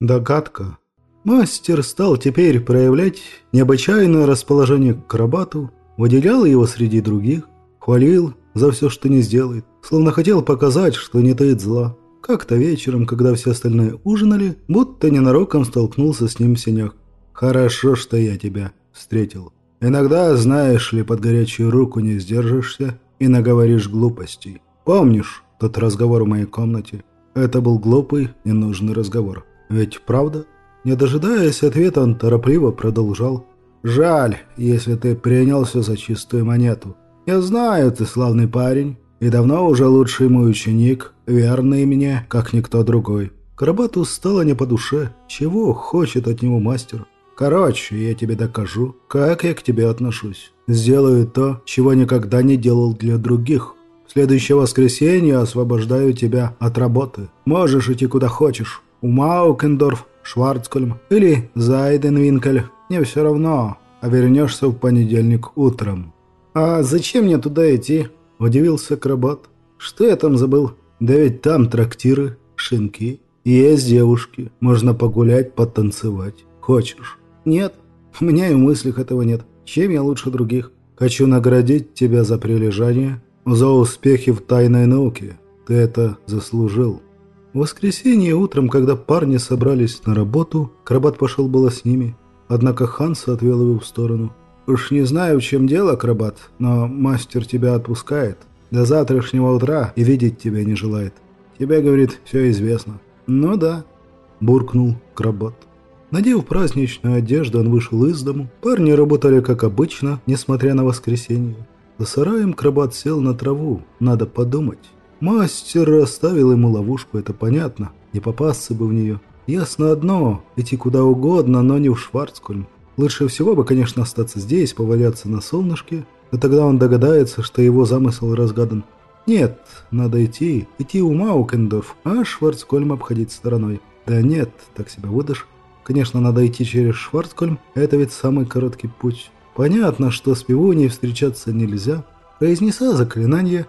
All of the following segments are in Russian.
Догадка. Мастер стал теперь проявлять необычайное расположение к крабату, выделял его среди других, хвалил за все, что не сделает, словно хотел показать, что не таит зла. Как-то вечером, когда все остальные ужинали, будто ненароком столкнулся с ним в сенях. «Хорошо, что я тебя встретил. Иногда, знаешь ли, под горячую руку не сдержишься и наговоришь глупостей. Помнишь тот разговор в моей комнате? Это был глупый, ненужный разговор. Ведь правда?» Не дожидаясь ответа, он торопливо продолжал. «Жаль, если ты принялся за чистую монету. Я знаю, ты славный парень, и давно уже лучший мой ученик, верный мне, как никто другой». Карабату стало не по душе. Чего хочет от него мастер? Короче, я тебе докажу, как я к тебе отношусь. Сделаю то, чего никогда не делал для других. В следующее воскресенье освобождаю тебя от работы. Можешь идти куда хочешь. У Маукендорф, Шварцкольм или Зайденвинкель, мне все равно, а вернешься в понедельник утром». «А зачем мне туда идти?» – удивился Крабат. «Что я там забыл?» «Да ведь там трактиры, шинки, есть девушки, можно погулять, потанцевать. Хочешь?» «Нет, у меня и в мыслях этого нет. Чем я лучше других? Хочу наградить тебя за прилежание, за успехи в тайной науке. Ты это заслужил». В воскресенье утром, когда парни собрались на работу, Крабат пошел было с ними. Однако Ханс отвел его в сторону. «Уж не знаю, в чем дело, Крабат, но мастер тебя отпускает. До завтрашнего утра и видеть тебя не желает. Тебе, говорит, все известно». «Ну да», – буркнул Крабат. Надев праздничную одежду, он вышел из дому. Парни работали как обычно, несмотря на воскресенье. За сараем Крабат сел на траву. Надо подумать. Мастер расставил ему ловушку, это понятно. Не попасться бы в нее. Ясно одно, идти куда угодно, но не в Шварцкольм. Лучше всего бы, конечно, остаться здесь, поваляться на солнышке, но тогда он догадается, что его замысел разгадан. Нет, надо идти, идти у Маукендорф, а Шварцкольм обходить стороной. Да нет, так себя выдашь. Конечно, надо идти через Шварцкольм, это ведь самый короткий путь. Понятно, что с пивуней встречаться нельзя. Произнеса заклинание,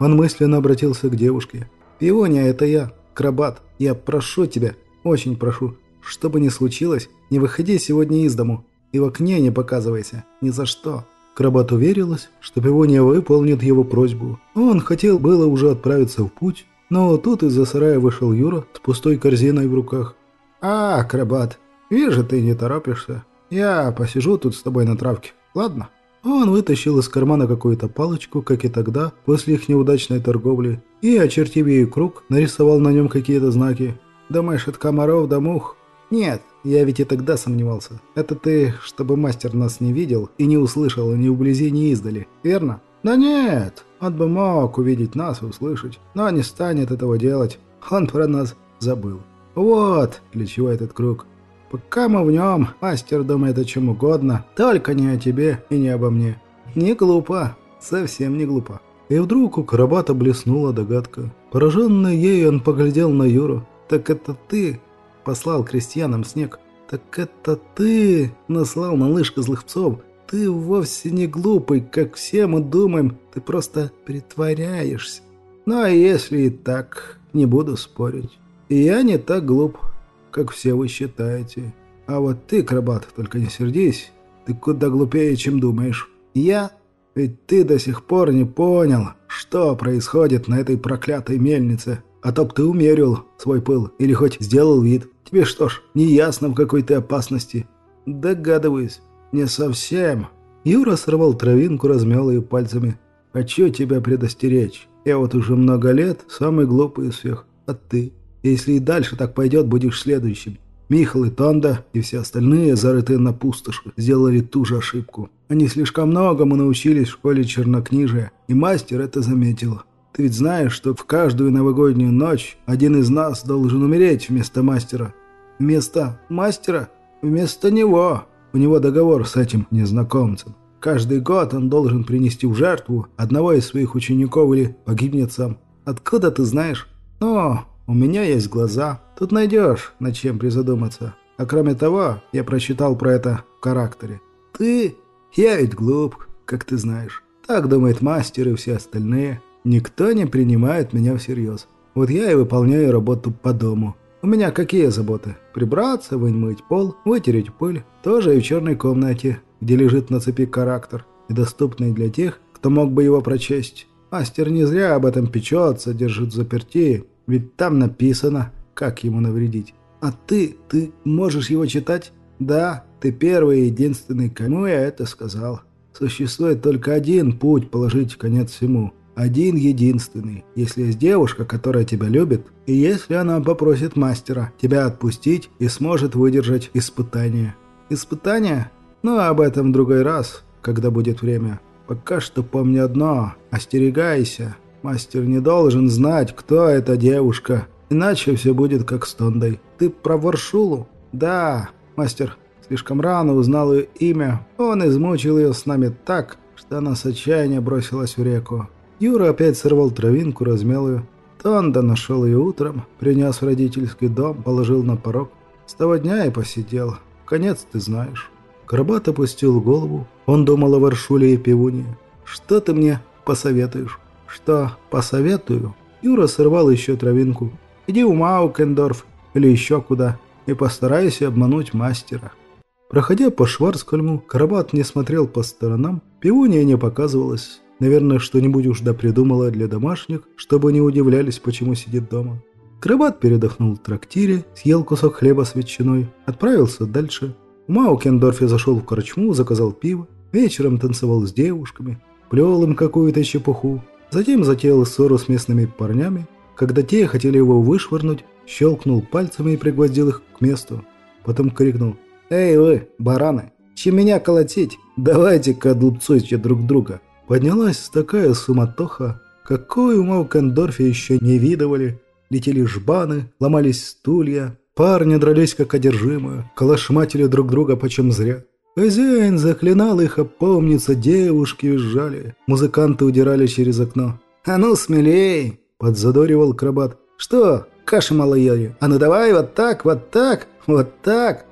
он мысленно обратился к девушке. «Пиония, это я, Крабат. Я прошу тебя, очень прошу, что бы ни случилось, не выходи сегодня из дому и в окне не показывайся. Ни за что». Крабат уверилась, что Пиония выполнит его просьбу. Он хотел было уже отправиться в путь, но тут из-за сарая вышел Юра с пустой корзиной в руках. «А, Крабат, вижу, ты не торопишься. Я посижу тут с тобой на травке, ладно?» Он вытащил из кармана какую-то палочку, как и тогда, после их неудачной торговли, и, очертив ей круг, нарисовал на нем какие-то знаки. «Думаешь, от комаров до мух?» «Нет, я ведь и тогда сомневался. Это ты, чтобы мастер нас не видел и не услышал ни вблизи, ни издали, верно?» «Да нет, он бы мог увидеть нас и услышать, но не станет этого делать. Он про нас забыл. Вот для чего этот круг. Пока мы в нем, мастер думает о чем угодно, только не о тебе и не обо мне. Не глупо, совсем не глупо. И вдруг у Карабата блеснула догадка. Пораженный ею он поглядел на Юру. «Так это ты послал крестьянам снег? Так это ты наслал на злых псов? Ты вовсе не глупый, как все мы думаем, ты просто притворяешься. Ну а если и так, не буду спорить. Я не так глуп, как все вы считаете. А вот ты, Крабат, только не сердись, ты куда глупее, чем думаешь. Я? Ведь ты до сих пор не понял, что происходит на этой проклятой мельнице. А то б ты умерил свой пыл или хоть сделал вид. Тебе что ж, не ясно, в какой ты опасности. Догадываюсь. Не совсем. Юра сорвал травинку, размял ее пальцами. Хочу тебя предостеречь. Я вот уже много лет самый глупый из всех. А ты? Если и дальше так пойдет, будешь следующим. Михал и Тонда и все остальные, зарытые на пустоши, сделали ту же ошибку. Они слишком многому научились в школе чернокнижия, и мастер это заметил. Ты ведь знаешь, что в каждую новогоднюю ночь один из нас должен умереть вместо мастера. Вместо мастера? Вместо него. У него договор с этим незнакомцем. Каждый год он должен принести в жертву одного из своих учеников или погибнет сам. Откуда ты знаешь? Ну, у меня есть глаза. Тут найдешь, над чем призадуматься. А кроме того, я прочитал про это в характере. Ты? Я ведь глуп, как ты знаешь. Так думает мастер и все остальные. Никто не принимает меня всерьез. Вот я и выполняю работу по дому. У меня какие заботы? Прибраться, вымыть пол, вытереть пыль. Тоже и в черной комнате, где лежит на цепи характер, недоступный для тех, кто мог бы его прочесть. Мастер не зря об этом печется, держит заперти, ведь там написано, как ему навредить. А ты, ты можешь его читать? Да, ты первый и единственный, кому я это сказал. Существует только один путь положить конец всему. Один единственный. Если есть девушка, которая тебя любит, и если она попросит мастера тебя отпустить и сможет выдержать испытание. Испытание? Ну, об этом в другой раз, когда будет время. Пока что помни одно. Остерегайся. Мастер не должен знать, кто эта девушка. Иначе все будет как с Тондой. Ты про Варшулу? Да, мастер слишком рано узнал ее имя. Он измучил ее с нами так, что она с отчаяния бросилась в реку. Юра опять сорвал травинку, размял ее. Тонда нашел ее утром, принес в родительский дом, положил на порог. С того дня и посидел. Конец ты знаешь. Карабат опустил голову. Он думал о Варшуле и Пивуне. «Что ты мне посоветуешь?» «Что посоветую?» Юра сорвал еще травинку. «Иди в Маукендорф или еще куда и постарайся обмануть мастера». Проходя по Шварцкольму, Карабат не смотрел по сторонам, пивуния не показывалась. Наверное, что-нибудь уж да придумала для домашних, чтобы не удивлялись, почему сидит дома. Карабат передохнул в трактире, съел кусок хлеба с ветчиной, отправился дальше. В Маукендорфе зашел в корчму, заказал пиво, вечером танцевал с девушками, плел им какую-то чепуху. Затем затеял ссору с местными парнями. Когда те хотели его вышвырнуть, щелкнул пальцами и пригвоздил их к месту. Потом крикнул «Эй вы, бараны, чем меня колотить? Давайте-ка одлупцуйте друг друга!» Поднялась такая суматоха, какой в Маукендорфе еще не видывали. Летели жбаны, ломались стулья, парни дрались как одержимые, калашматили друг друга почем зря. Хозяин заклинал их опомниться, девушки визжали, музыканты удирали через окно. «А ну, смелей!» – подзадоривал крабат. «Что, каша мало ели? А ну давай вот так, вот так, вот так!»